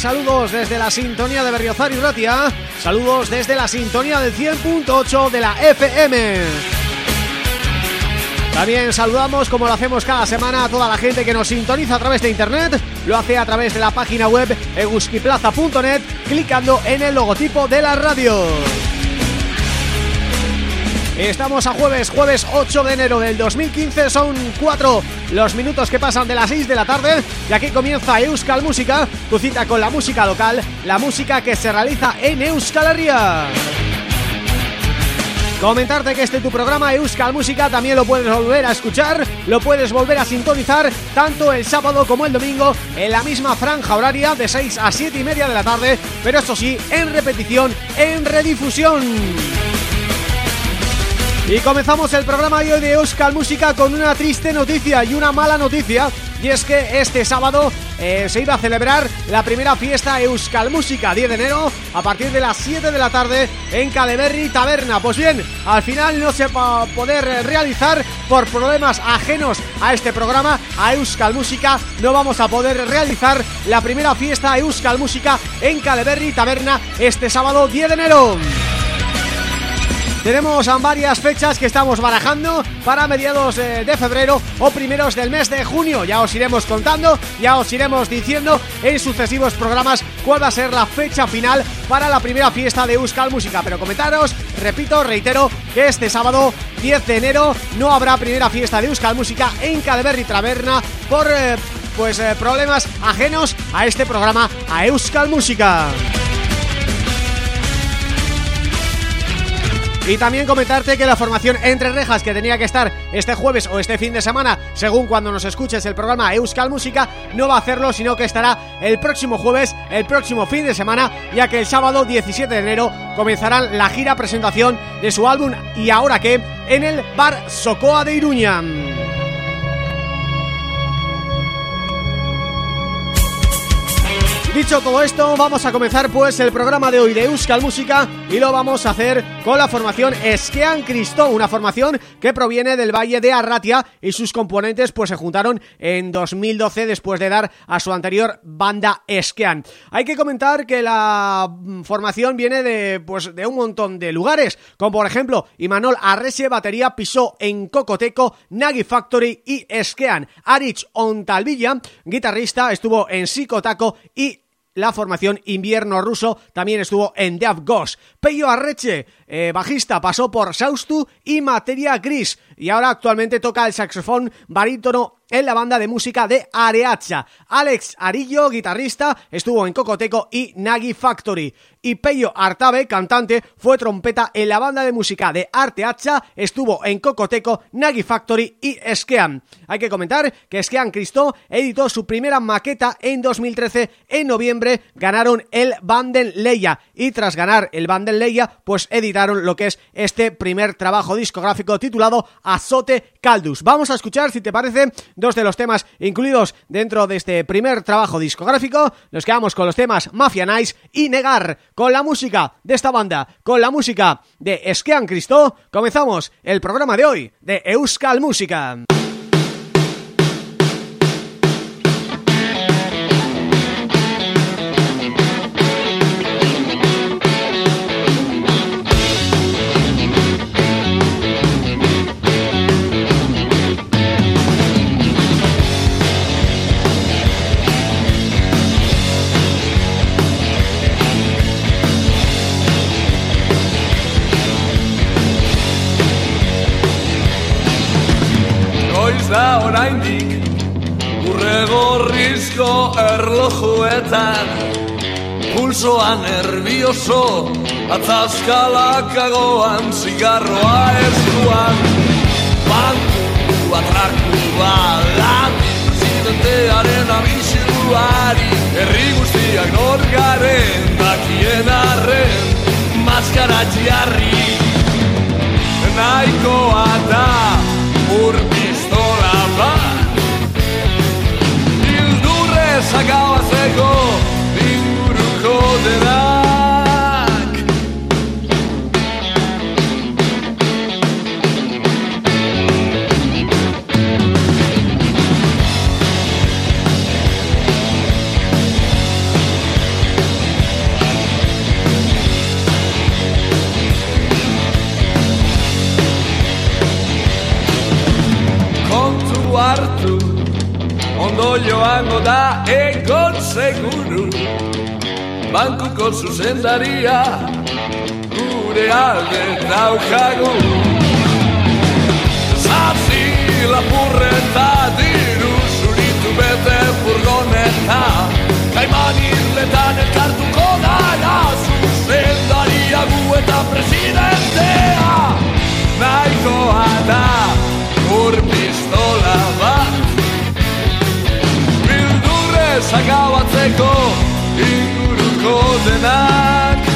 saludos desde la sintonía de Berriozar y Ratia. Saludos desde la sintonía del 100.8 de la FM También saludamos, como lo hacemos cada semana, a toda la gente que nos sintoniza a través de internet. Lo hace a través de la página web eguskiplaza.net Clicando en el logotipo de la radio. Estamos a jueves, jueves 8 de enero del 2015, son 4 los minutos que pasan de las 6 de la tarde. Y aquí comienza Euskal Música, tu cita con la música local, la música que se realiza en Euskal Herria. Comentarte que este tu programa Euskal Música también lo puedes volver a escuchar, lo puedes volver a sintonizar tanto el sábado como el domingo en la misma franja horaria de 6 a 7 y media de la tarde, pero eso sí, en repetición, en redifusión. Y comenzamos el programa de hoy de Euskal Música con una triste noticia y una mala noticia y es que este sábado eh, se iba a celebrar la primera fiesta Euskal Música 10 de enero a partir de las 7 de la tarde en Caleberri Taberna. Pues bien, al final no se va a poder realizar por problemas ajenos a este programa, a Euskal Música, no vamos a poder realizar la primera fiesta Euskal Música en Caleberri Taberna este sábado 10 de enero. Tenemos varias fechas que estamos barajando para mediados eh, de febrero o primeros del mes de junio. Ya os iremos contando, ya os iremos diciendo en sucesivos programas cuál va a ser la fecha final para la primera fiesta de Euskal Música. Pero comentaros, repito, reitero, que este sábado 10 de enero no habrá primera fiesta de Euskal Música en Calverri Traverna por... Eh, pues eh, problemas ajenos a este programa, a Euskal Música. Y también comentarte que la formación Entre Rejas que tenía que estar este jueves o este fin de semana, según cuando nos escuches el programa Euskal Música, no va a hacerlo, sino que estará el próximo jueves, el próximo fin de semana, ya que el sábado 17 de enero comenzarán la gira presentación de su álbum Y Ahora Que en el Bar Socoa de Iruña. Dicho todo esto, vamos a comenzar pues el programa de hoy de Euskal Música y lo vamos a hacer con la formación Esquean Cristo, una formación que proviene del Valle de Arratia y sus componentes pues se juntaron en 2012 después de dar a su anterior banda Esquean. Hay que comentar que la formación viene de pues de un montón de lugares, como por ejemplo Imanol Arrese batería pisó en Cocoteco, Nagi Factory y Esquean. Arich Ontalvilla, guitarrista, estuvo en Psicotaco y la formación invierno ruso también estuvo en Death Ghost. Peyo Arreche, eh, bajista, pasó por Saustu y Materia Gris y ahora actualmente toca el saxofón barítono en la banda de música de Areacha. Alex Arillo, guitarrista, estuvo en Cocoteco y Nagi Factory. Y Peyo Artabe, cantante, fue trompeta en la banda de música de Arteacha, estuvo en Cocoteco, Nagi Factory y Esquean. Hay que comentar que Esquean Cristo editó su primera maqueta en 2013. En noviembre ganaron el Banden Leia y tras ganar el Banden Leia, pues editaron lo que es este primer trabajo discográfico titulado Azote Caldus. Vamos a escuchar, si te parece, dos de los temas incluidos dentro de este primer trabajo discográfico. Nos quedamos con los temas Mafia Nice y Negar, con la música de esta banda, con la música de Esquean Cristo. Comenzamos el programa de hoy de Euskal Música. Erlojuetan Pulsoa nervioso Atzaskalakagoan Zigarroa eskuan. Banku atraku balan Presidentearen abisuari Herri guztiak norgaren Dakien arren Maskara jarri. Naikoa da Zagal as regou. Seguru Bankuko zuzendaria gure alde daukagu Zazi lapurreta diru zuritu bete furgoneta Kaiman irletan elkartuko dara zuzendaria gu eta presidentea. Naikoa da ur pistola bat Zagabatzeko inguruko denak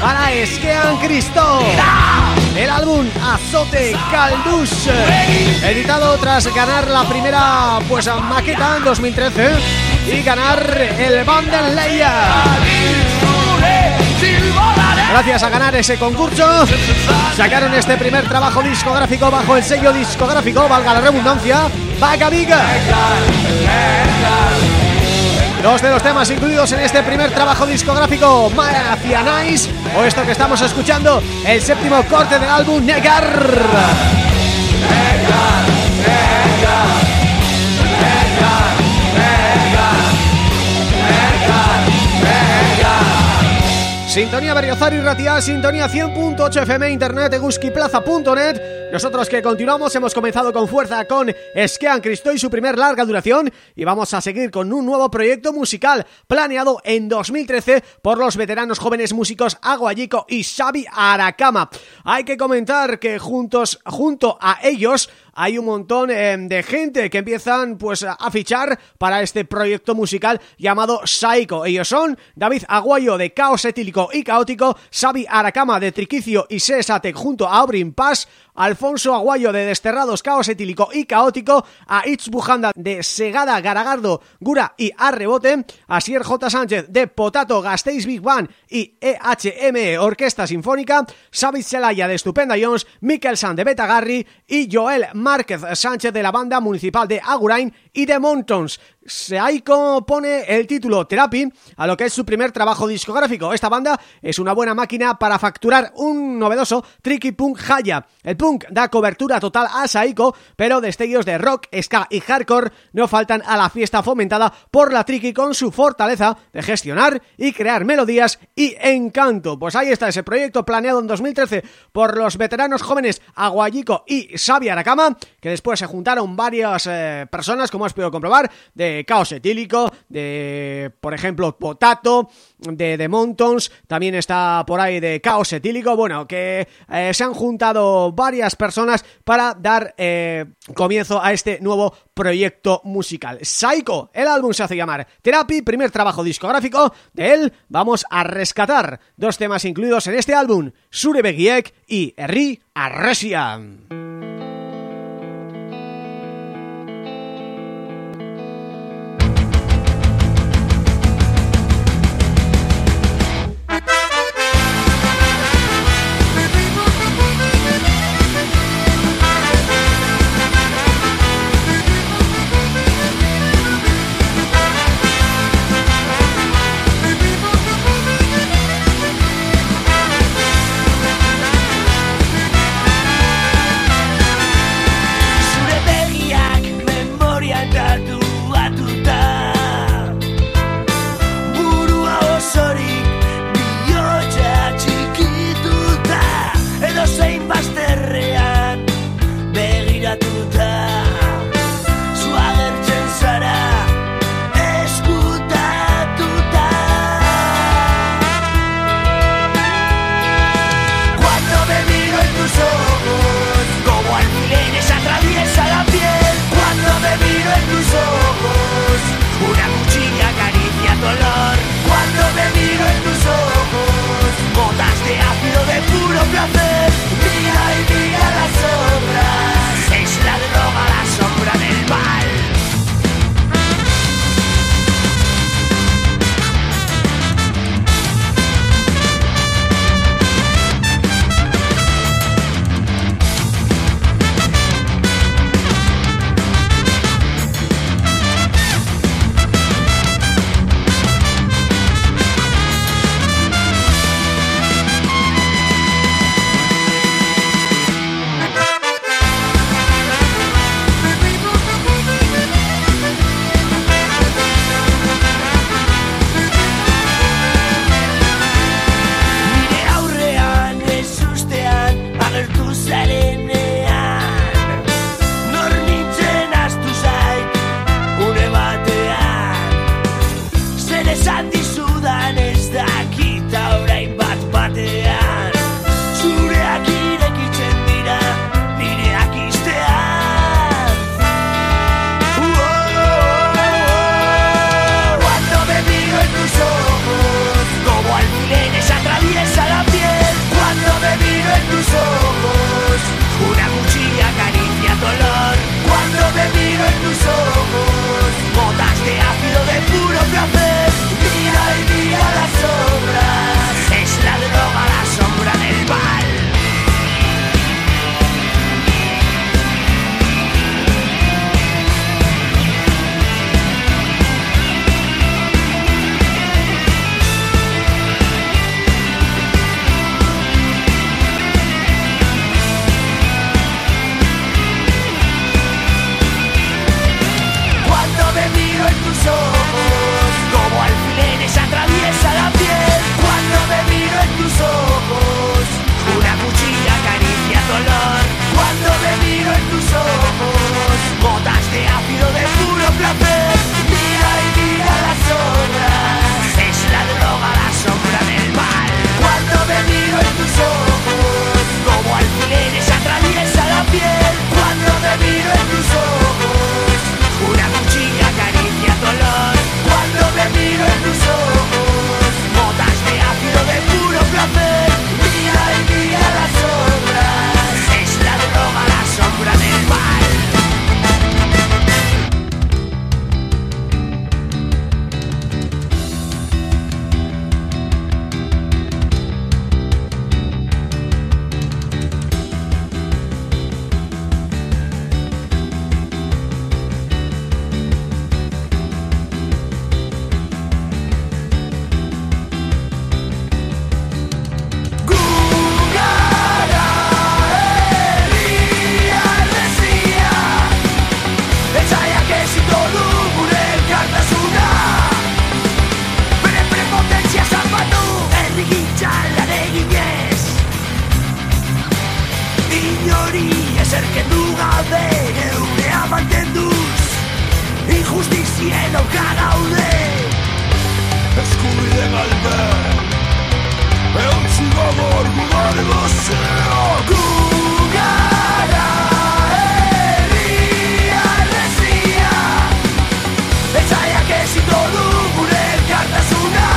Para Esquean Cristo. El álbum Azote Caldus, editado tras ganar la primera pues maqueta en 2013 y ganar el Banden Gracias a ganar ese concurso Sacaron este primer trabajo discográfico Bajo el sello discográfico Valga la redundancia Vaga Viga Dos de los temas incluidos en este primer trabajo discográfico Mafia Nice O esto que estamos escuchando El séptimo corte del álbum Negar. Negar, Negar Sintonía Berriozar y Ratia, Sintonía 100.8 FM, Internet, eguskiplaza.net Nosotros que continuamos hemos comenzado con fuerza con Esquean Cristo y su primer larga duración Y vamos a seguir con un nuevo proyecto musical planeado en 2013 por los veteranos jóvenes músicos Aguayico y Xavi Aracama. Hay que comentar que juntos junto a ellos hay un montón eh, de gente que empiezan pues a fichar para este proyecto musical llamado Psycho. Ellos son David Aguayo de Caos Etílico y Caótico, Xavi Aracama de Triquicio y Sesatec junto a Obrin Paz, Alfonso Aguayo de Desterrados, Caos Etílico y Caótico, a Itz Bujanda de Segada, Garagardo, Gura y Arrebote, a Sier J. Sánchez de Potato, Gasteiz Big Band y EHM Orquesta Sinfónica, Xavi Celaya de Estupenda Jones, Mikel San de Betagarri y Joel Márquez Sánchez de la banda municipal de Agurain y de Montons. Seaiko pone el título Therapy a lo que es su primer trabajo discográfico. Esta banda es una buena máquina para facturar un novedoso tricky punk haya. El punk da cobertura total a Saiko, pero destellos de rock, ska y hardcore no faltan a la fiesta fomentada por la tricky con su fortaleza de gestionar y crear melodías y encanto. Pues ahí está ese proyecto planeado en 2013 por los veteranos jóvenes Aguayico y Xavi Aracama, que después se juntaron varias eh, personas, como has podido comprobar, de Caos Etílico, de, por ejemplo, Potato, de The Montons, también está por ahí de Caos Etílico, bueno, que eh, se han juntado varias personas para dar eh, comienzo a este nuevo proyecto musical. Psycho, el álbum se hace llamar Therapy, primer trabajo discográfico, de él. Vamos a rescatar dos temas incluidos en este álbum, Surebegiek y Erri Zerkendu gabe geurea mantenduz Injustizien auka gaude. Eskubide galde Eutsi gogor gudar gozeo Gu gara erria errezia Etzaiak ezito du gure elkartasuna.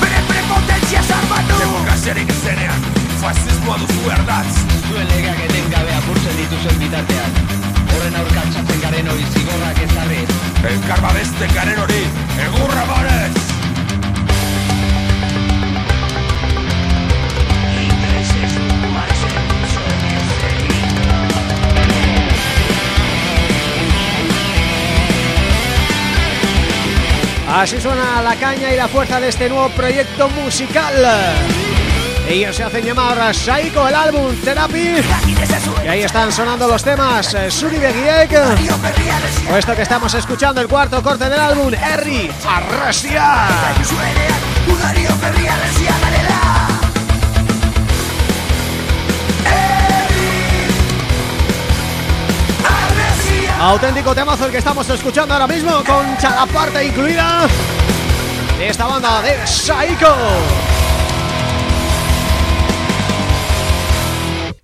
Bere prepotentzia zapatu. Demokraziarik ezenean Fasismoa duzu erdatz. zuen legak etengabe apurtzen dituzuen! Así suena la caña y la fuerza de este nuevo proyecto musical. Ellos se hacen llamar Saiko, el álbum Therapy. Y ahí están sonando los temas eh, Suri Begiek O esto que estamos escuchando, el cuarto corte del álbum Erri Arrasia. Auténtico temazo el que estamos escuchando ahora mismo Con la parte incluida De esta banda de Saiko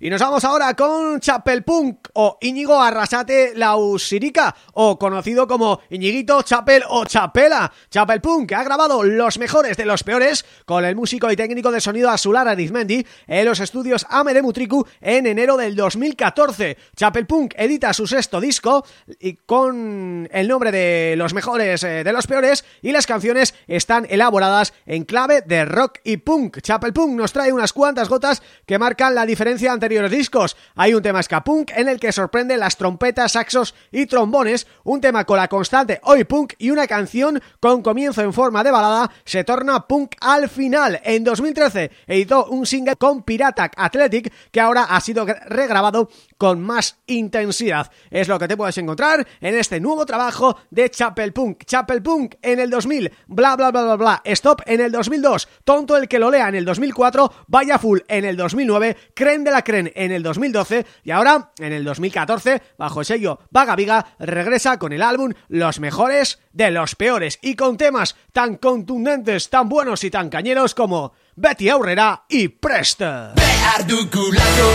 Y nos vamos ahora con Chapel Punk o Íñigo Arrasate Lausirica o conocido como Iñiguito Chapel o Chapela. Chapel Punk que ha grabado los mejores de los peores con el músico y técnico de sonido Azular Arizmendi en los estudios Ame de Mutriku en enero del 2014. Chapel Punk edita su sexto disco y con el nombre de los mejores eh, de los peores y las canciones están elaboradas en clave de rock y punk. Chapel Punk nos trae unas cuantas gotas que marcan la diferencia entre los discos. Hay un tema ska punk en el que sorprende las trompetas, saxos y trombones, un tema con la constante hoy punk y una canción con comienzo en forma de balada se torna punk al final. En 2013 editó un single con Pirata Athletic que ahora ha sido regrabado con más intensidad. Es lo que te puedes encontrar en este nuevo trabajo de Chapel Punk. Chapel Punk en el 2000, bla bla bla bla bla, Stop en el 2002, Tonto el que lo lea en el 2004, Vaya Full en el 2009, Cren de la Cren en el 2012 y ahora, en el 2014, bajo el sello Vaga Viga, regresa con el álbum Los Mejores de los Peores y con temas tan contundentes, tan buenos y tan cañeros como beti aurrera iprest! Behar dugulako,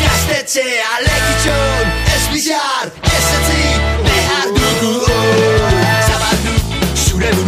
gaztetxe alekitxon, ez bizar, ez etzi, behar dugu, zabaldu, zure dugu.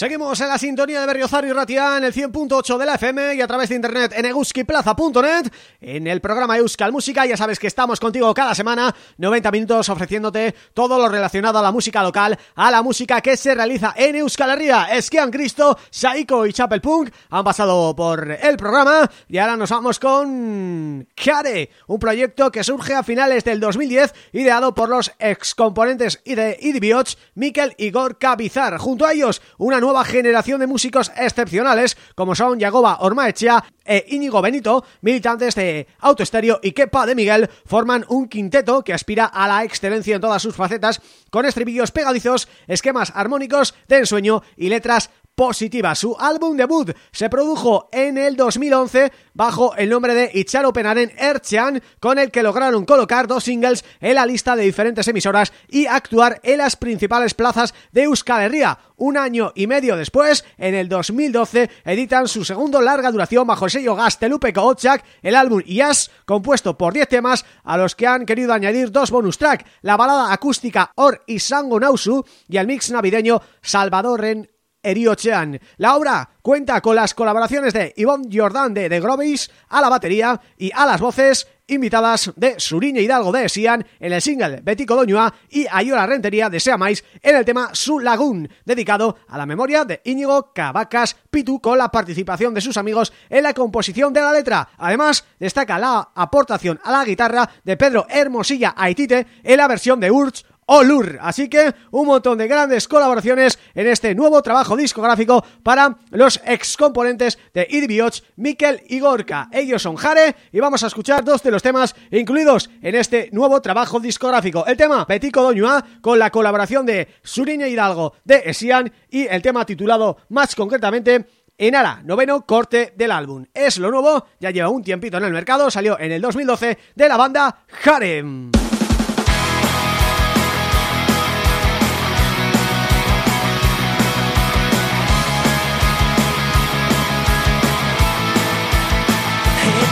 Seguimos en la sintonía de Berriozar y Ratia en el 100.8 de la FM y a través de internet en eguskiplaza.net en el programa Euskal Música, ya sabes que estamos contigo cada semana 90 minutos ofreciéndote todo lo relacionado a la música local, a la música que se realiza en Euskal Herria. Esquian Cristo, Saiko y Chapel Punk han pasado por el programa y ahora nos vamos con Kare, un proyecto que surge a finales del 2010 ideado por los excomponentes de Idibioch, Mikel y Gorka Bizar, junto a ellos una nueva nueva generación de músicos excepcionales como son Yagoba Ormaechea e Íñigo Benito, militantes de Autoestéreo y Kepa de Miguel, forman un quinteto que aspira a la excelencia en todas sus facetas, con estribillos pegadizos, esquemas armónicos de ensueño y letras positiva. Su álbum debut se produjo en el 2011 bajo el nombre de Icharo Penaren Erchean, con el que lograron colocar dos singles en la lista de diferentes emisoras y actuar en las principales plazas de Euskal Herria. Un año y medio después, en el 2012, editan su segundo larga duración bajo el sello Gastelupe Kootchak, el álbum Yas, compuesto por 10 temas a los que han querido añadir dos bonus track, la balada acústica Or y Sango Nausu y el mix navideño Salvador en Eriochean. La obra cuenta con las colaboraciones de Ivonne Jordan de The Grovis a la batería y a las voces invitadas de Suriña Hidalgo de Sian en el single Betico Doñua y Ayola Rentería de Seamais en el tema Su Lagoon, dedicado a la memoria de Íñigo Cavacas Pitu con la participación de sus amigos en la composición de la letra. Además, destaca la aportación a la guitarra de Pedro Hermosilla Aitite en la versión de Urch Olur. Así que un montón de grandes colaboraciones en este nuevo trabajo discográfico para los ex componentes de Idibioch, Mikel y Gorka. Ellos son Jare y vamos a escuchar dos de los temas incluidos en este nuevo trabajo discográfico. El tema Petico Doñua con la colaboración de Suriña Hidalgo de Esian y el tema titulado más concretamente Enara, noveno corte del álbum. Es lo nuevo, ya lleva un tiempito en el mercado, salió en el 2012 de la banda Harem.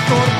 corta.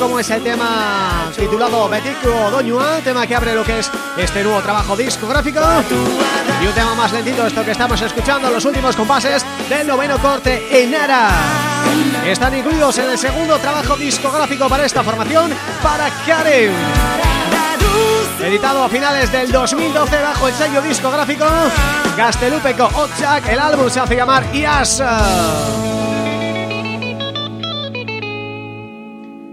Como es el tema titulado Betico Doñua, tema que abre lo que es este nuevo trabajo discográfico y un tema más lentito, esto que estamos escuchando, los últimos compases del noveno corte Enara. Están incluidos en el segundo trabajo discográfico para esta formación, para Karen. Editado a finales del 2012 bajo el sello discográfico Gastelupeco Otchak, el álbum se hace llamar IAS.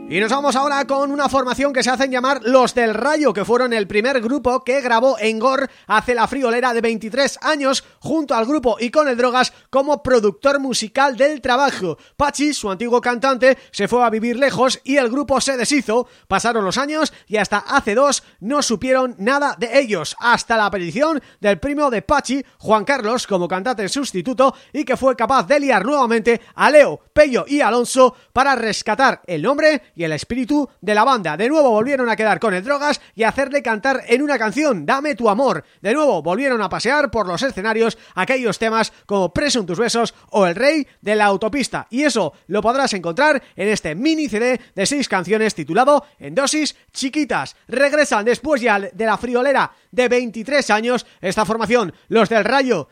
Y nos vamos ahora con una formación que se hacen llamar Los del Rayo, que fueron el primer grupo que grabó en Gor hace la friolera de 23 años junto al grupo y con el Drogas como productor musical del trabajo. Pachi, su antiguo cantante, se fue a vivir lejos y el grupo se deshizo. Pasaron los años y hasta hace dos no supieron nada de ellos, hasta la aparición del primo de Pachi, Juan Carlos, como cantante sustituto y que fue capaz de liar nuevamente a Leo, Pello y Alonso para rescatar el nombre y el espíritu de la banda. De nuevo volvieron a quedar con el Drogas y hacerle cantar en una canción, Dame tu amor. De nuevo volvieron a pasear por los escenarios aquellos temas como Preso en tus besos o El rey de la autopista. Y eso lo podrás encontrar en este mini CD de seis canciones titulado En dosis chiquitas. Regresan después ya de la friolera de 23 años esta formación, los del Rayo.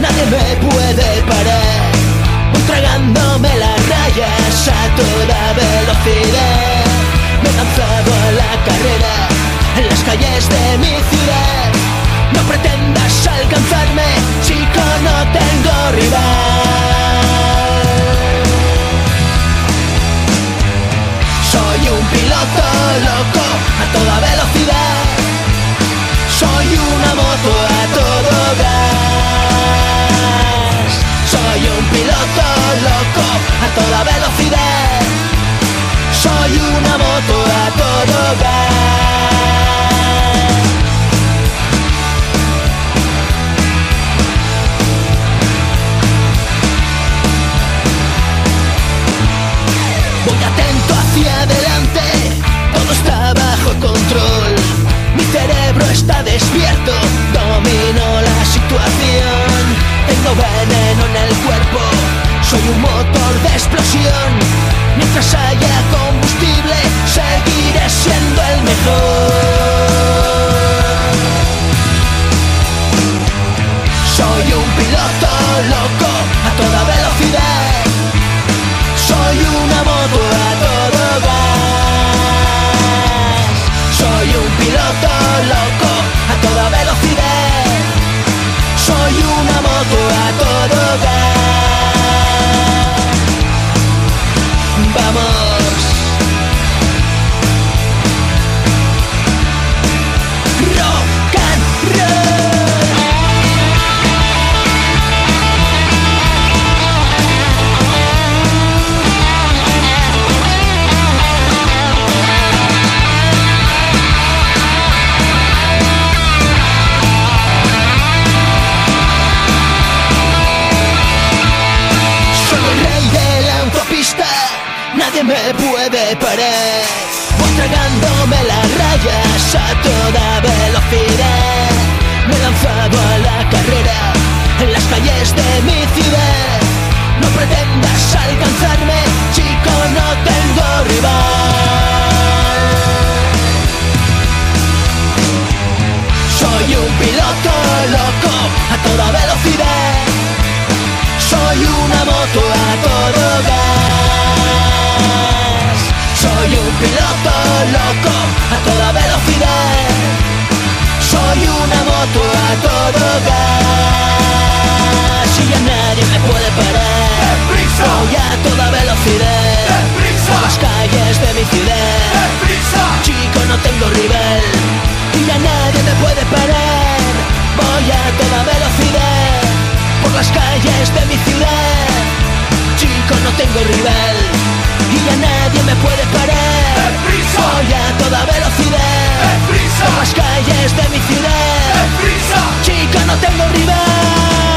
Nadie me puede parar. Voy tragándome las rayas a toda velocidad. Me he lanzado a la carrera en las calles de mi ciudad. No pretendas alcanzarme, chico, no tengo rival. Soy un piloto loco a toda velocidad. Una moto a todo gas. Voy atento hacia adelante, todo está bajo control. Mi cerebro está despierto, domino la situación. Tengo venas Ahí un motor de explosión. Mientras haya combustible, seguiré siendo el mejor. voy a toda velocidad por las calles de mi ciudad. Chico, no tengo rival y ya nadie me puede parar. Voy a toda velocidad por las calles de mi ciudad. Chico, no tengo rival.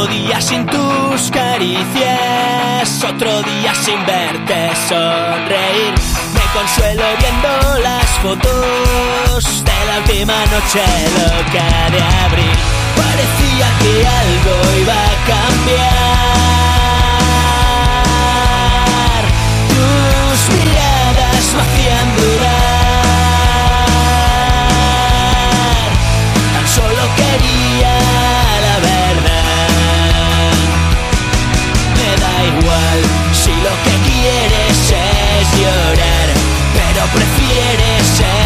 Otro día sin tus caricias, otro día sin verte sonreír. Me consuelo viendo las fotos de la última noche loca de abril. Parecía que algo iba a cambiar. Tus miradas me hacían durar. prefiere ser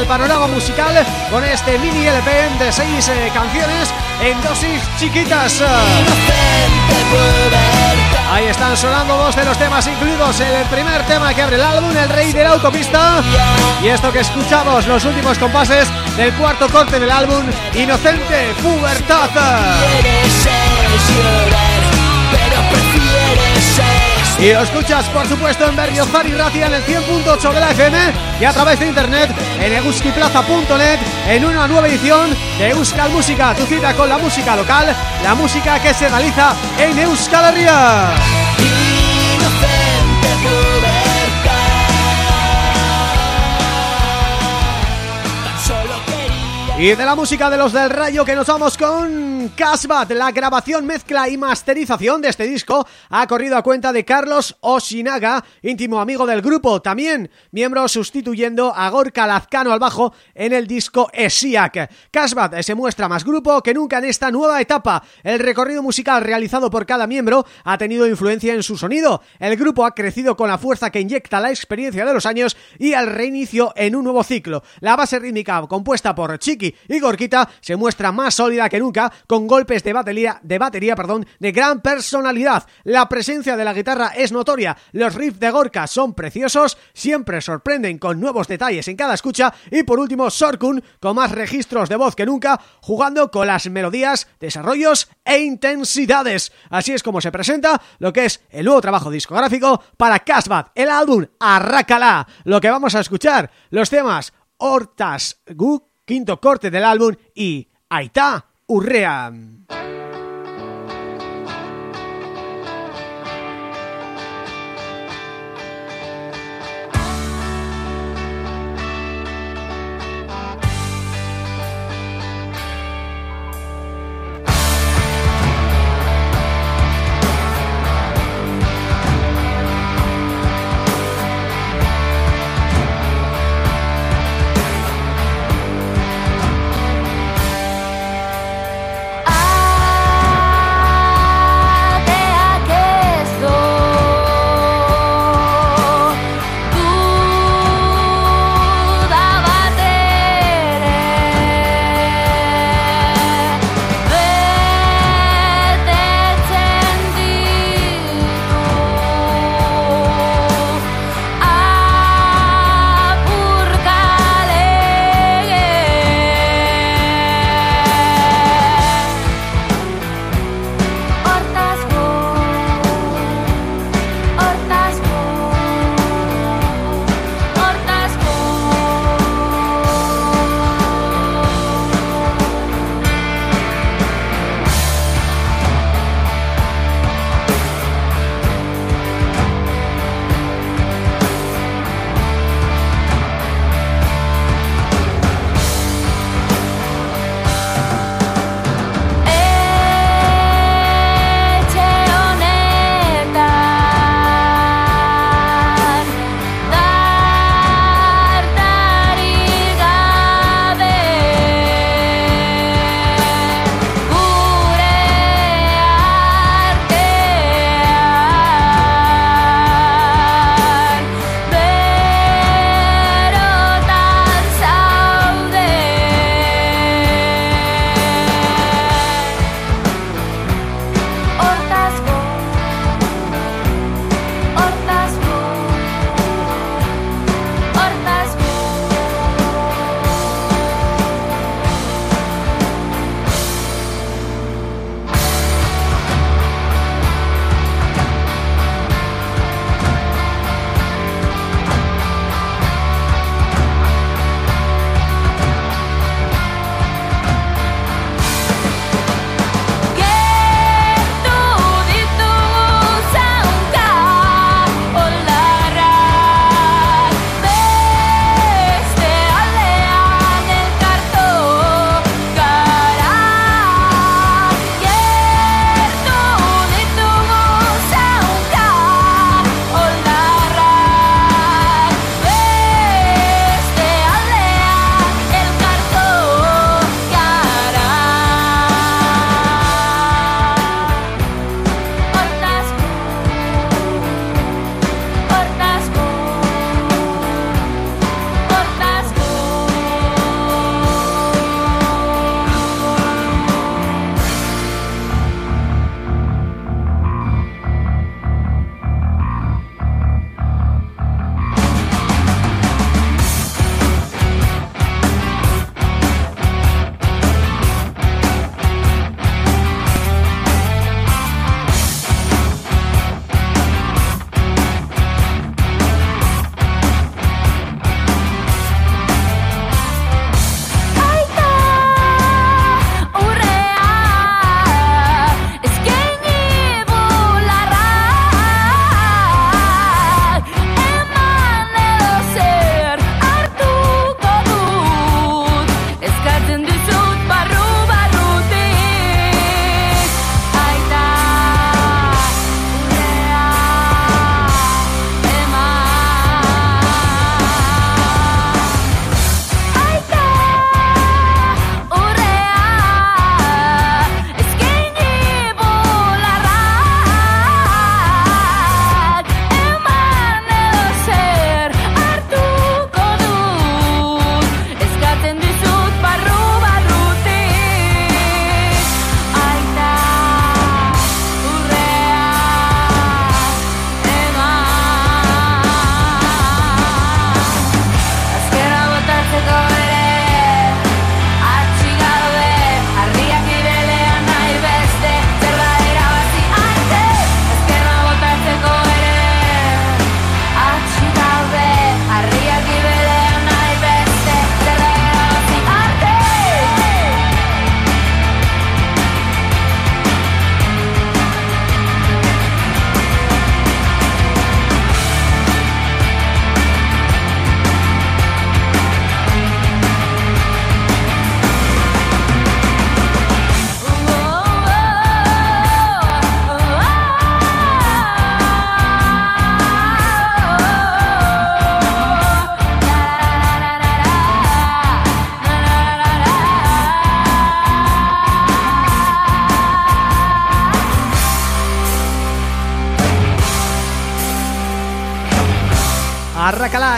al panorama musical con este mini LP de seis eh, canciones en dosis chiquitas. Ahí están sonando dos de los temas incluidos. El primer tema que abre el álbum, El Rey de la Autopista. Y esto que escuchamos, los últimos compases del cuarto corte del álbum Inocente Pubertad y lo escuchas, por supuesto, en Berriozar y Racia en el 100.8 de la FM y a través de internet en euskiplaza.net en una nueva edición de Euskal Música, tu cita con la música local, la música que se realiza en Euskal Herria. Y de la música de los del Rayo que nos vamos con Casbat, la grabación, mezcla y masterización de este disco ha corrido a cuenta de Carlos Oshinaga, íntimo amigo del grupo, también miembro sustituyendo a Gorka Lazcano al bajo en el disco Esiac. Casbat se muestra más grupo que nunca en esta nueva etapa. El recorrido musical realizado por cada miembro ha tenido influencia en su sonido. El grupo ha crecido con la fuerza que inyecta la experiencia de los años y el reinicio en un nuevo ciclo. La base rítmica compuesta por Chiqui y Gorquita se muestra más sólida que nunca con golpes de batería, de batería perdón, de gran personalidad. La presencia de la guitarra es notoria, los riffs de Gorka son preciosos, siempre sorprenden con nuevos detalles en cada escucha y por último Sorkun con más registros de voz que nunca, jugando con las melodías, desarrollos e intensidades. Así es como se presenta lo que es el nuevo trabajo discográfico para Casbat, el álbum Arrácala. Lo que vamos a escuchar, los temas Hortas Guk quinto corte del álbum y Aita Urrea.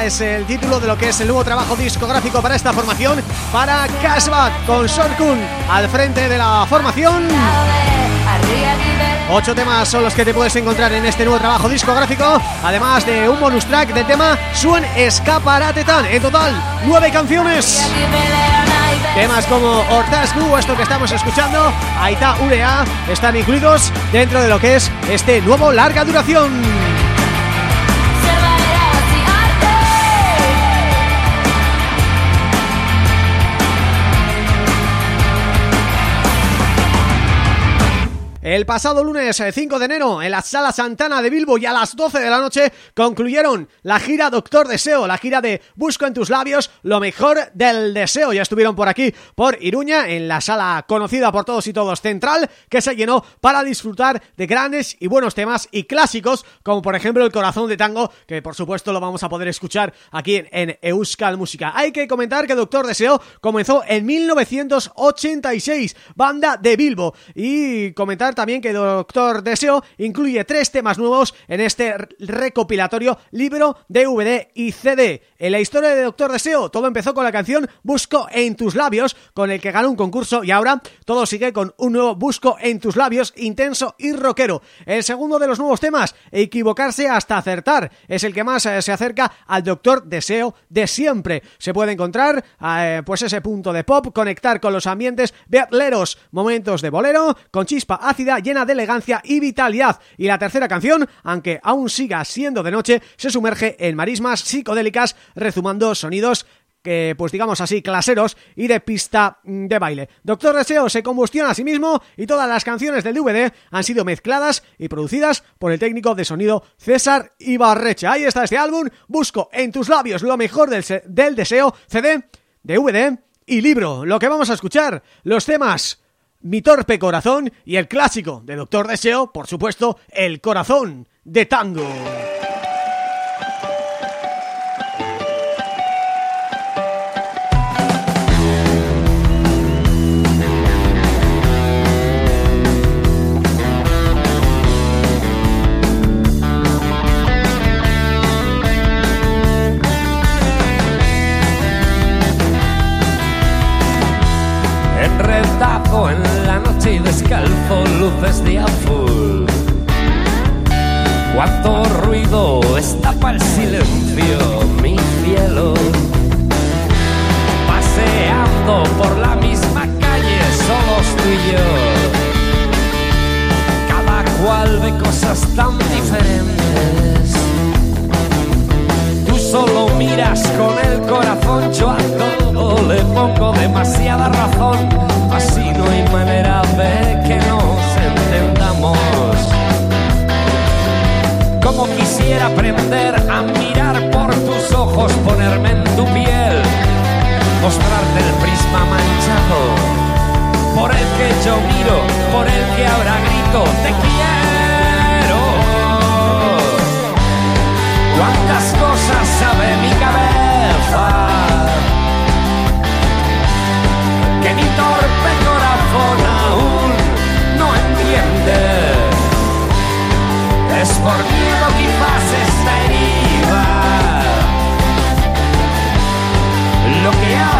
Es el título de lo que es el nuevo trabajo discográfico para esta formación para Cashback con Sorkun al frente de la formación. Ocho temas son los que te puedes encontrar en este nuevo trabajo discográfico Además de un bonus track de tema Suen Escaparate Tan. En total, nueve canciones. Temas como Ortazgu, esto que estamos escuchando Aita Urea Están incluidos dentro de lo que es este nuevo larga duración El pasado lunes 5 eh, de enero en la Sala Santana de Bilbo y a las 12 de la noche concluyeron la gira Doctor Deseo, la gira de Busco en tus labios lo mejor del deseo. Ya estuvieron por aquí, por Iruña, en la sala conocida por todos y todos Central, que se llenó para disfrutar de grandes y buenos temas y clásicos, como por ejemplo El Corazón de Tango, que por supuesto lo vamos a poder escuchar aquí en, Euskal Música. Hay que comentar que Doctor Deseo comenzó en 1986, banda de Bilbo, y comentar también que Doctor Deseo incluye tres temas nuevos en este recopilatorio libro, DVD y CD. En la historia de Doctor Deseo todo empezó con la canción Busco en tus labios, con el que ganó un concurso y ahora todo sigue con un nuevo Busco en tus labios, intenso y rockero. El segundo de los nuevos temas, Equivocarse hasta acertar, es el que más eh, se acerca al Doctor Deseo de siempre. Se puede encontrar eh, pues ese punto de pop, conectar con los ambientes beatleros, momentos de bolero, con chispa ácida llena de elegancia y vitalidad. Y la tercera canción, aunque aún siga siendo de noche, se sumerge en marismas psicodélicas, rezumando sonidos que, pues digamos así, claseros y de pista de baile. Doctor Deseo se combustiona a sí mismo y todas las canciones del DVD han sido mezcladas y producidas por el técnico de sonido César Ibarrecha. Ahí está este álbum, Busco en tus labios lo mejor del, del deseo, CD, DVD y libro. Lo que vamos a escuchar, los temas mi torpe corazón y el clásico de Doctor Deseo, por supuesto, El corazón de tango. en descalzo luces de azul. Cuánto ruido estapa el silencio, mi cielo. Paseando por la misma calle, solos tú y yo. Cada cual ve cosas tan diferentes. Solo miras con el corazón, yo a todo le pongo demasiada razón Así no hay manera de que nos entendamos. Como quisiera aprender a mirar por tus ojos, ponerme en tu piel, mostrarte el prisma manchado, por el que yo miro, por el que ahora grito, te quiero. ¿Cuántas sabe mi cabeza? aún no entiende. Es por miedo quizás esta herida lo que hace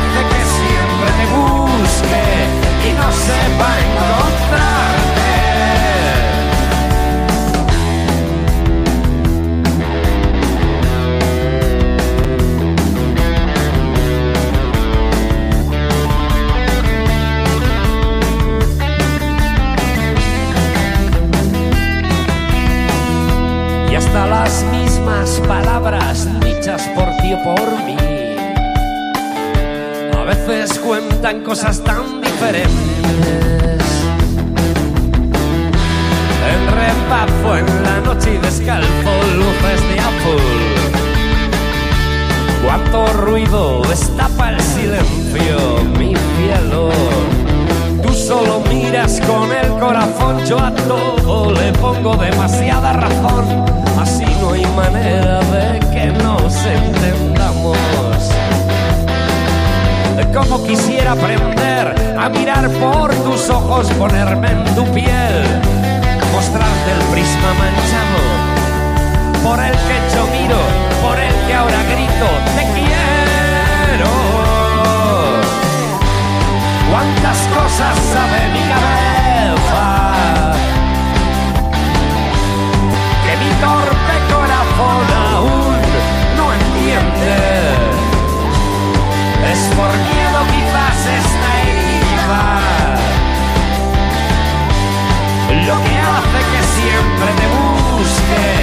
las mismas palabras dichas por ti o por mí. A veces cuentan cosas tan diferentes. En repazo en la noche y descalzo luces de azul. Cuánto ruido destapa el silencio, mi cielo. Tú solo miras con el corazón, yo a todo le pongo demasiada razón Así no hay manera de que nos entendamos. Como quisiera aprender a mirar por tus ojos, ponerme en tu piel, mostrarte el prisma manchado por el que yo miro, por el que ahora grito te quiero. Cuántas cosas sabe mi cabeza. Que mi torpe corazón aún no entiende. Es por miedo quizás esta herida lo que hace que siempre te busque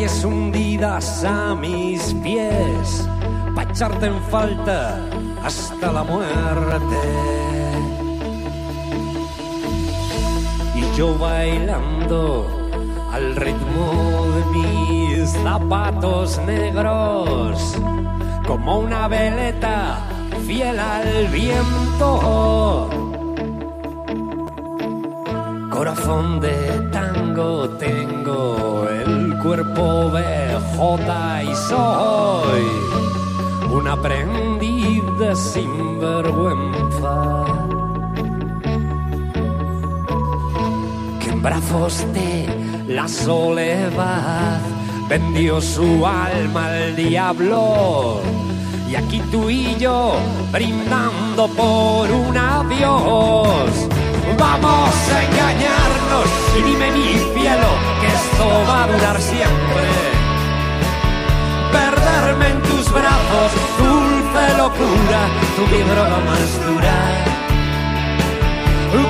calles hundidas a mis pies, pa' echarte en falta hasta la muerte. Y yo bailando al ritmo de mis zapatos negros, como una veleta fiel al viento. Corazón de tango tengo, cuerpo BJ y soy un aprendiz de sinvergüenza. Que en brazos de la soledad vendió su alma al diablo. Y aquí tú y yo brindando por un adiós. Vamos a engañarnos y dime mi cielo esto va a durar siempre. Perderme en tus brazos, dulce locura, tu droga más dura.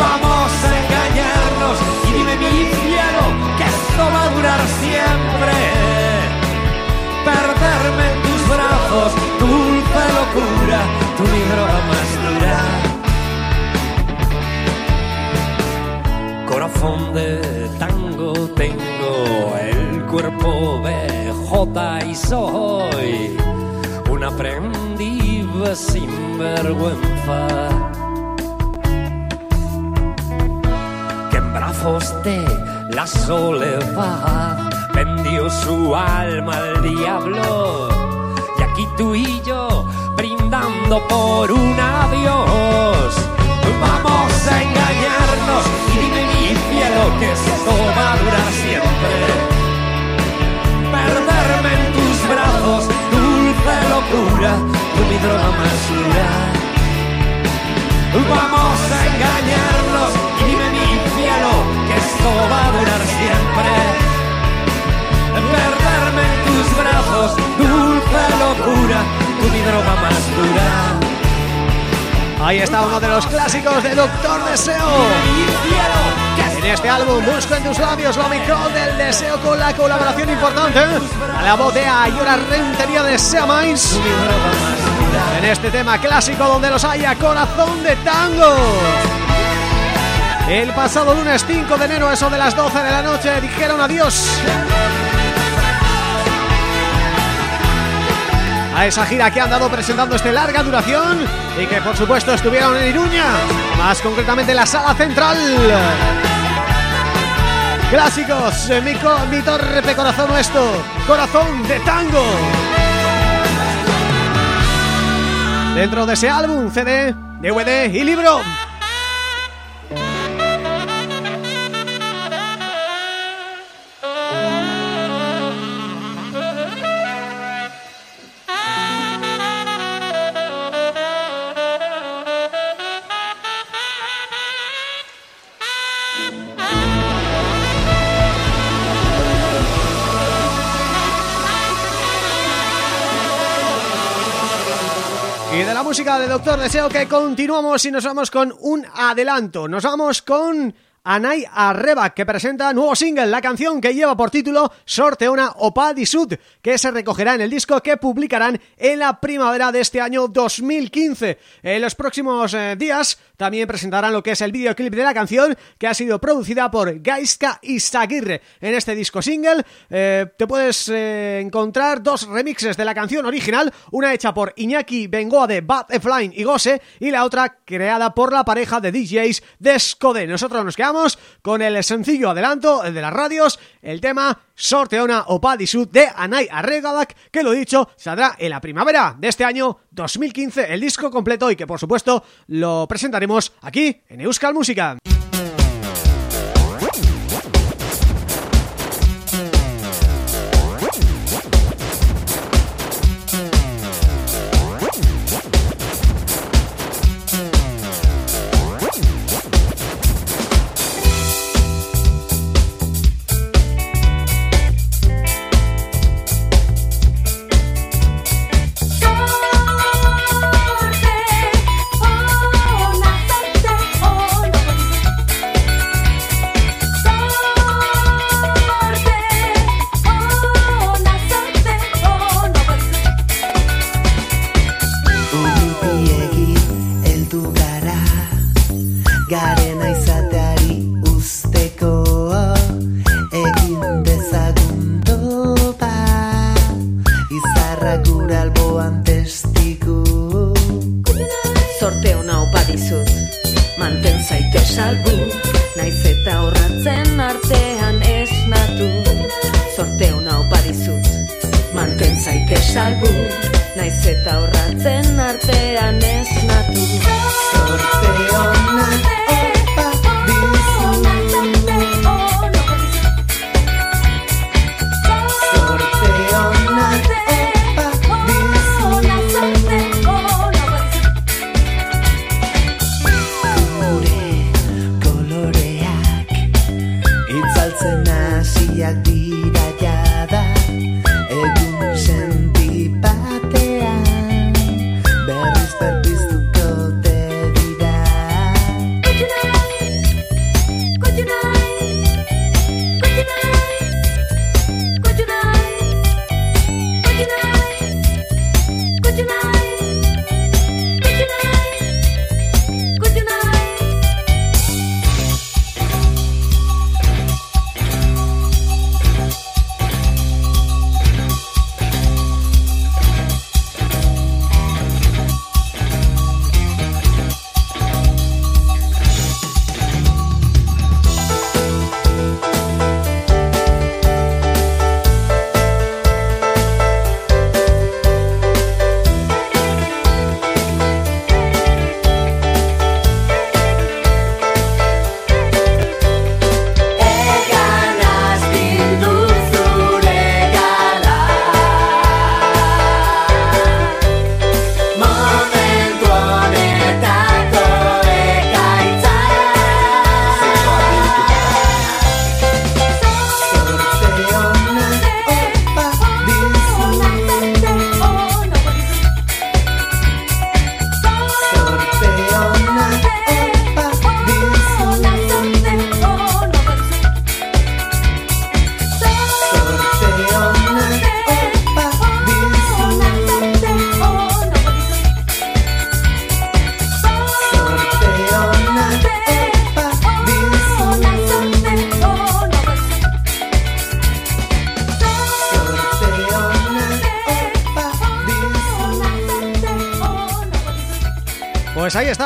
Vamos a engañarnos y dime mi cielo que esto va a durar siempre. Perderme en tus brazos, dulce locura, tu droga más dura. Corazón de tango tengo, el cuerpo BJ y soy un aprendiz sin vergüenza. Que en brazos de la soledad vendió su alma al diablo. Y aquí tú y yo brindando por un adiós. Vamos a engañarnos y dime mi cielo que esto va a durar siempre. Perderme en tus brazos, dulce locura, tú mi droga más dura. Vamos a engañarnos y dime mi cielo que esto va a durar siempre. Perderme en tus brazos, dulce Ahí está uno de los clásicos de Doctor Deseo. En este álbum busco en tus labios lo mejor del deseo con la colaboración importante a la voz de Ayora Rentería de Sea Mais. En este tema clásico donde los haya Corazón de Tango. El pasado lunes 5 de enero, eso de las 12 de la noche, dijeron adiós. A esa gira que han dado presentando este larga duración y que por supuesto estuvieron en Iruña, más concretamente en la sala central. Clásicos, mi, mi torre corazón esto, corazón de tango. Dentro de ese álbum, CD, DVD y libro. De Doctor Deseo que continuamos y nos vamos con un adelanto. Nos vamos con Anay Arreba, que presenta nuevo single, la canción que lleva por título Sorteona Opa Sud, que se recogerá en el disco que publicarán en la primavera de este año 2015. En los próximos eh, días también presentarán lo que es el videoclip de la canción, que ha sido producida por Gaiska Izaguirre. En este disco single eh, te puedes eh, encontrar dos remixes de la canción original, una hecha por Iñaki Bengoa de Bad Flying y Gose, y la otra creada por la pareja de DJs de Skode. Nosotros nos quedamos con el sencillo adelanto, el de las radios, el tema Sorteona o Padisud de Anay Arregadak, que lo dicho, saldrá en la primavera de este año 2015, el disco completo y que por supuesto lo presentaremos aquí en Euskal Música.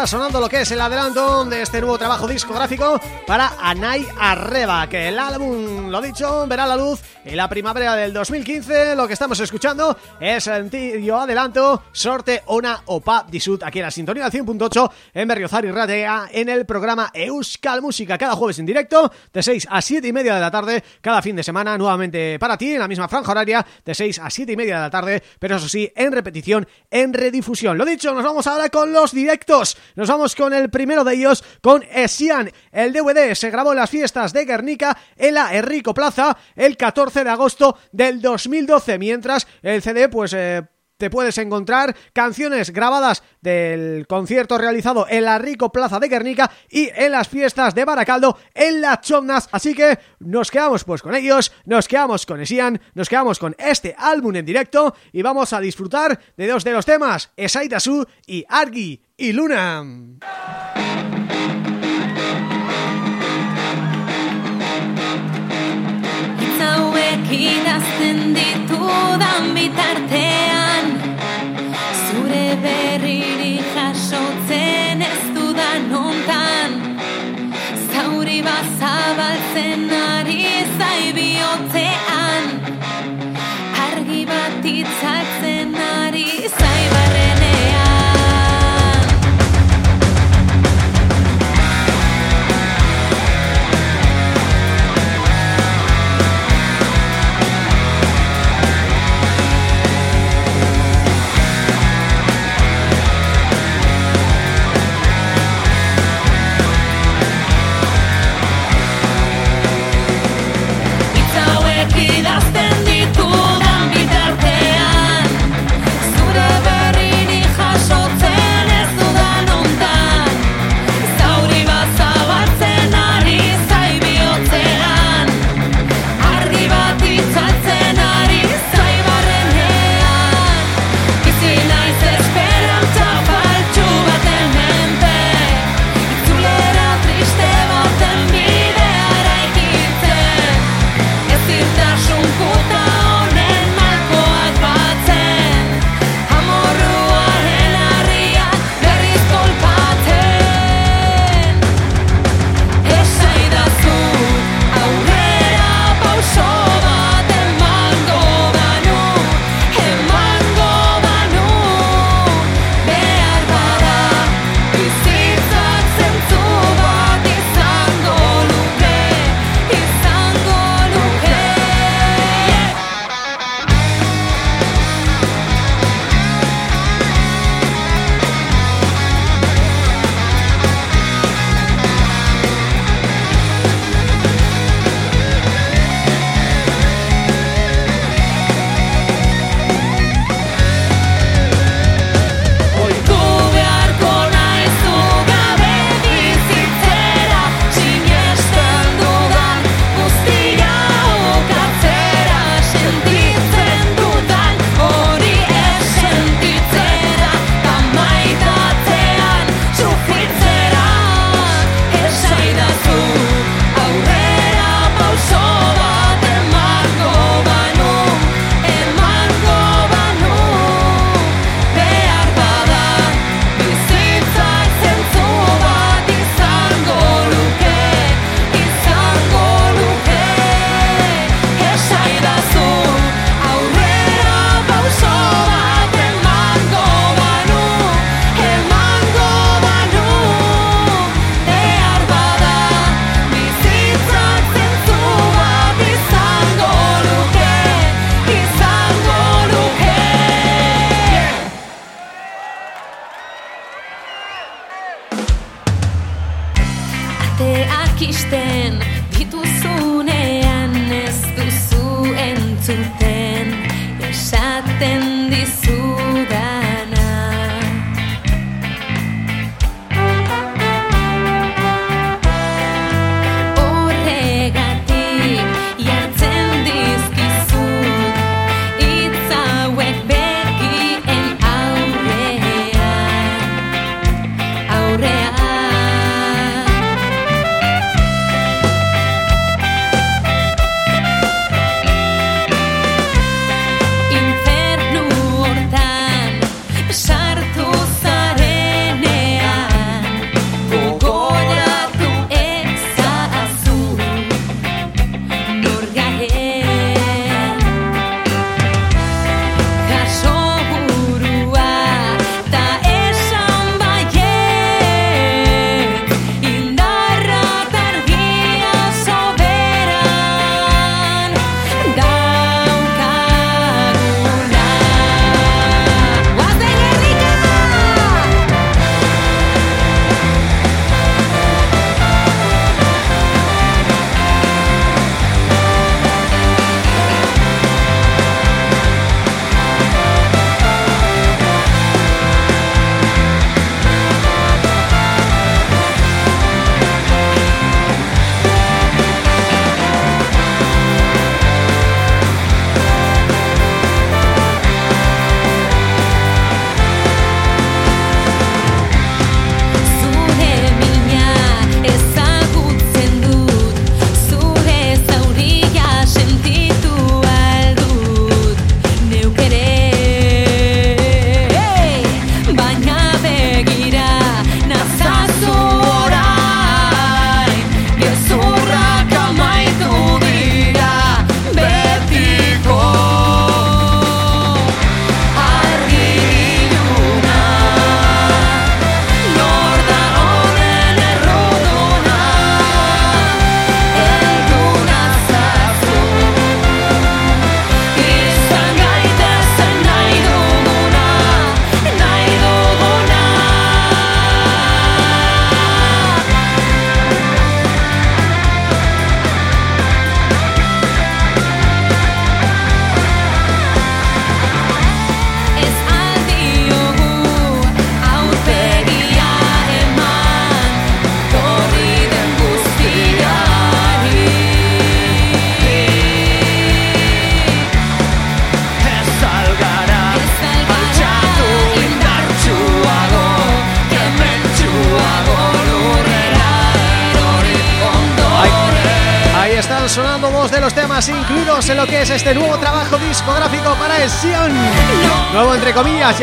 Sonando lo que es el adelanto de este nuevo trabajo discográfico para Anay Arreba, que el álbum, lo dicho, verá la luz en la primavera del 2015. Lo que estamos escuchando es el tío adelanto Sorte Ona Opa Disut, aquí en la sintonía del 100.8 en Berriozar y Ratea, en el programa Euskal Música, cada jueves en directo, de 6 a 7 y media de la tarde, cada fin de semana, nuevamente para ti, en la misma franja horaria, de 6 a 7 y media de la tarde, pero eso sí, en repetición, en redifusión. Lo dicho, nos vamos ahora con los directos nos vamos con el primero de ellos, con Esian. El DVD se grabó en las fiestas de Guernica en la Enrico Plaza el 14 de agosto del 2012, mientras el CD pues... Eh, te puedes encontrar canciones grabadas del concierto realizado en la Rico Plaza de Guernica y en las fiestas de Baracaldo en las Chomnas, así que nos quedamos pues con ellos, nos quedamos con Esian, nos quedamos con este álbum en directo y vamos a disfrutar de dos de los temas, Esaitasu y Argi y Luna. Idazten ditudan bitartean Zure berriri jasotzen ez dudan ontan Zauri bazabaltzen ari zaibiotean Argi bat itzaltzen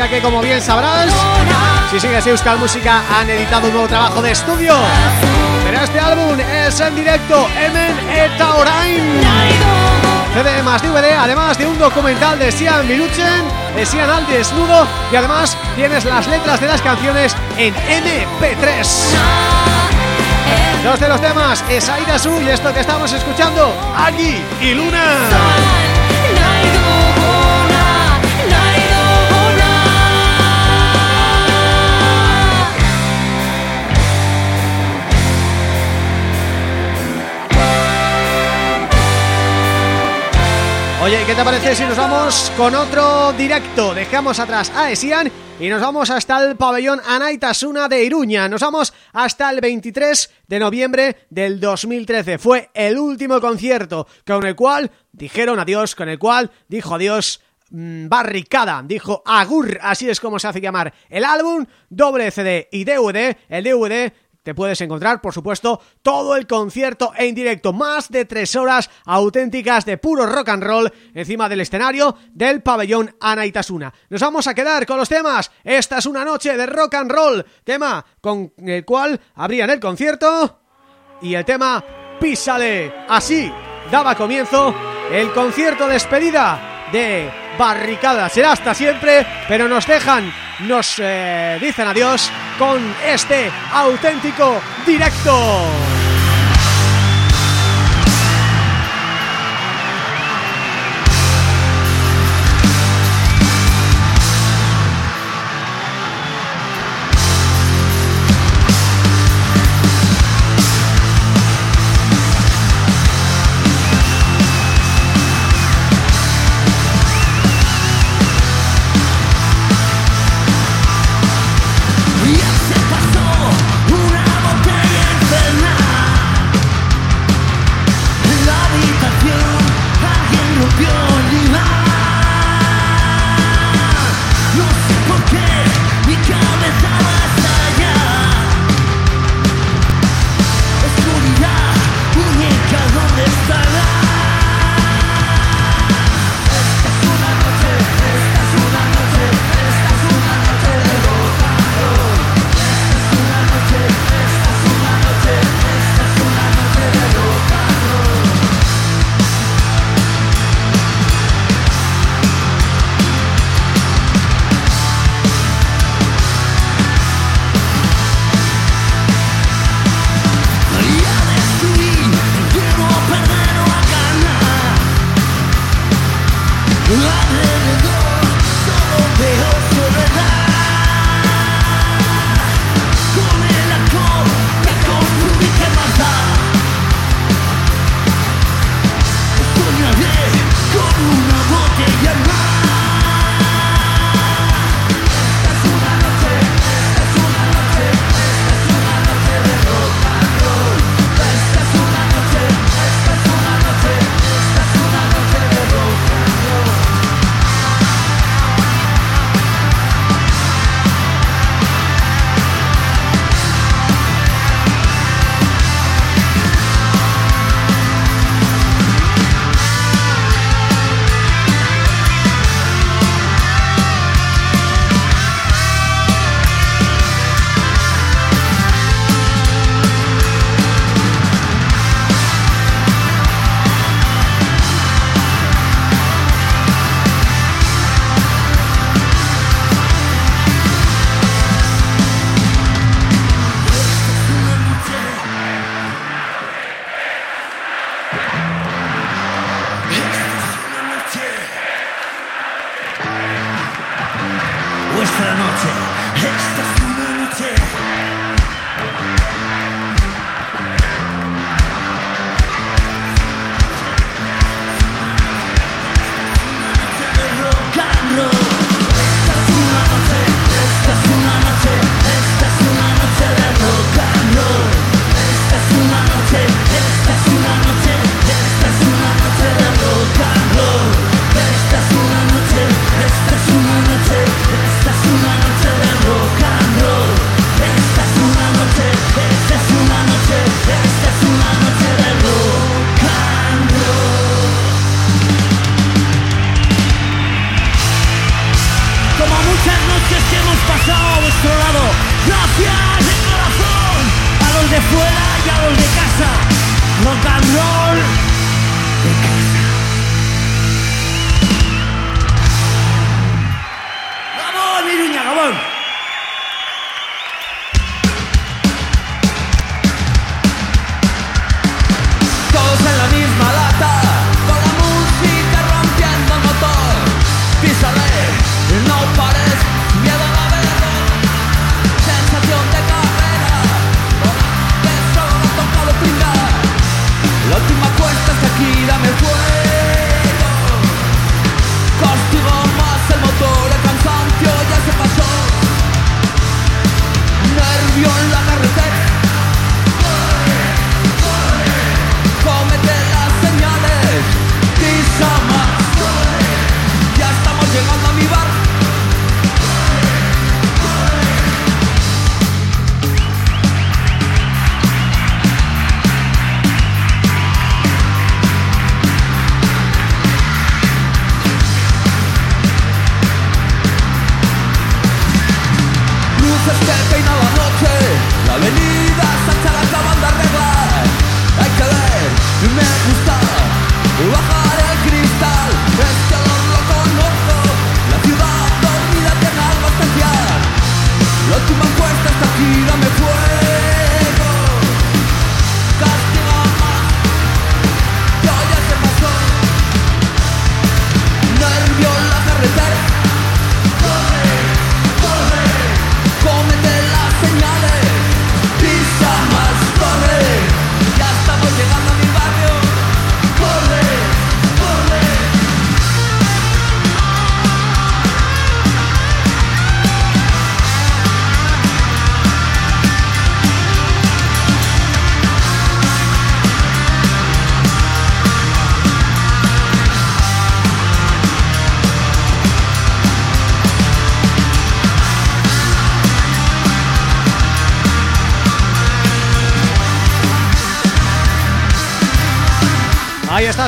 ya que como bien sabrás Si sigues Euskal Música han editado un nuevo trabajo de estudio Pero este álbum es en directo Emen eta orain CD más DVD, además de un documental de Sian Miluchen, de Sian al desnudo y además tienes las letras de las canciones en MP3. Dos de los temas es Aida Su y esto que estamos escuchando, Agui y Luna. Oye, ¿qué te parece si nos vamos con otro directo? Dejamos atrás a Esian y nos vamos hasta el pabellón Anaitasuna de Iruña. Nos vamos hasta el 23 de noviembre del 2013. Fue el último concierto con el cual dijeron adiós, con el cual dijo adiós mm, Barricada, dijo Agur, así es como se hace llamar el álbum, doble CD y DVD, el DVD te puedes encontrar, por supuesto, todo el concierto en directo, más de tres horas auténticas de puro rock and roll encima del escenario del pabellón Anaitasuna. Nos vamos a quedar con los temas, esta es una noche de rock and roll, tema con el cual abrían el concierto y el tema Písale. Así daba comienzo el concierto despedida de Barricada. Será hasta siempre, pero nos dejan nos eh, dicen adiós con este auténtico directo.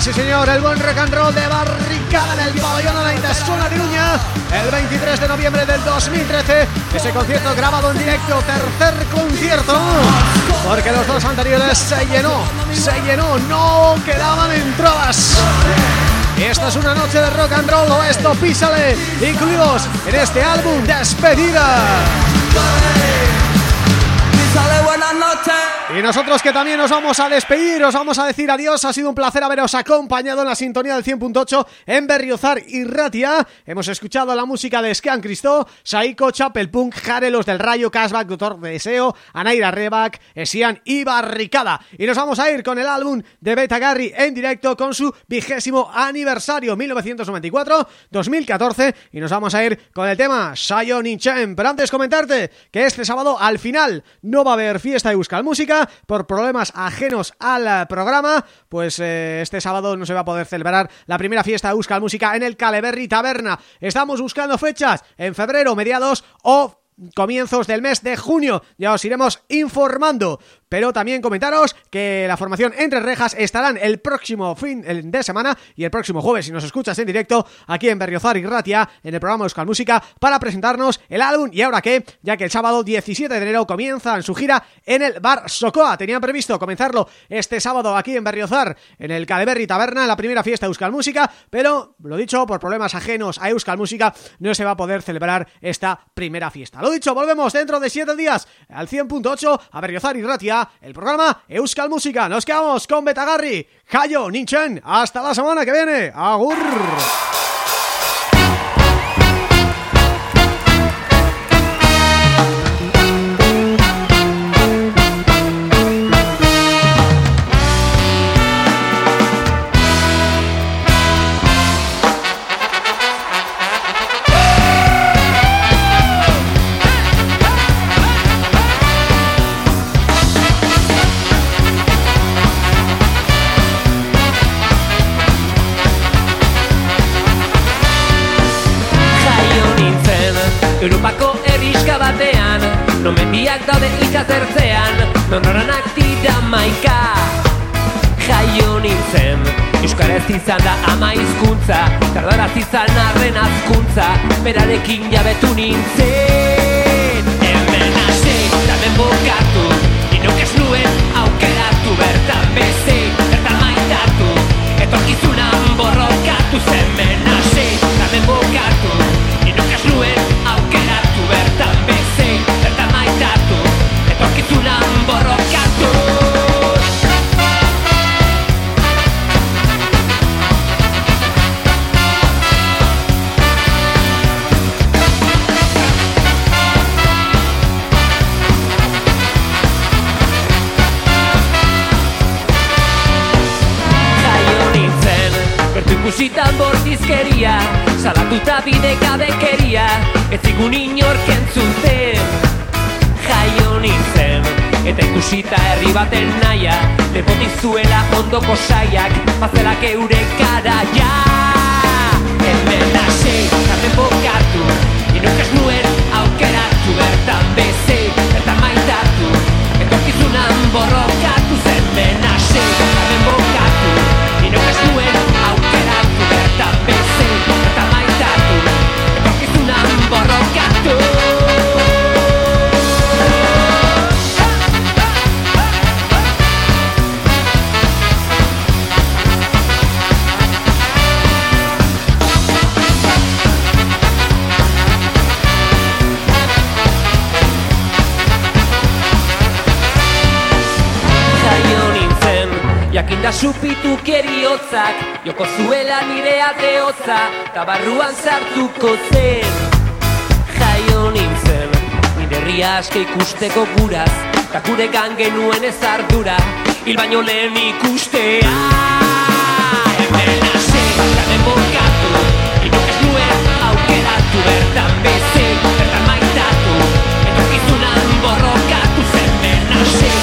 Sí señor, el buen rock and roll de Barricada en el pabellón de la Indesuna de Uña el 23 de noviembre del 2013 ese concierto grabado en directo, tercer concierto. Porque los dos anteriores se llenó, se llenó, no quedaban entradas. Esta es una noche de rock and roll o esto, písale, incluidos en este álbum Despedida buenas noches y nosotros que también nos vamos a despedir, os vamos a decir adiós, ha sido un placer haberos acompañado en la sintonía del 100.8 en Berriozar y Ratia. Hemos escuchado la música de Scan Cristo, Saiko, Chapel Punk, Jarelos del Rayo, Cashback, Doctor Deseo, Anaira Reback, Esian y Barricada. Y nos vamos a ir con el álbum de Beta Garry en directo con su vigésimo aniversario 1994-2014 y nos vamos a ir con el tema Sayo Chen. Pero antes comentarte que este sábado al final no va a haber fiesta de Buscar Música por problemas ajenos al programa, pues eh, este sábado no se va a poder celebrar la primera fiesta de Euskal Música en el Caleberry Taberna. Estamos buscando fechas en febrero, mediados o comienzos del mes de junio. Ya os iremos informando. Pero también comentaros que la formación Entre Rejas estarán el próximo fin de semana y el próximo jueves, si nos escuchas en directo, aquí en Berriozar y Ratia, en el programa Euskal Música, para presentarnos el álbum y ahora qué, ya que el sábado 17 de enero comienzan su gira en el Bar Socoa. Tenían previsto comenzarlo este sábado aquí en Berriozar, en el Caleberry Taberna, la primera fiesta de Euskal Música, pero, lo dicho, por problemas ajenos a Euskal Música, no se va a poder celebrar esta primera fiesta. Lo dicho, volvemos dentro de 7 días al 100.8 a Berriozar y Ratia el programa Euskal Música. Nos quedamos con Betagarri, Hayo, Ninchen. Hasta la semana que viene. Agur. Berarekin jabetu nintzen Joko zuela nire ate hotza Ta barruan sartuko zen. Jaio nintzen Nire herria aske ikusteko guraz Ta gure genuen ez ardura Hil baino lehen ikustea Hemen hasi, hemen bokatu Inok ez nuen aukeratu Bertan beze, bertan maitatu Etorkizunan borrokatu zen Ben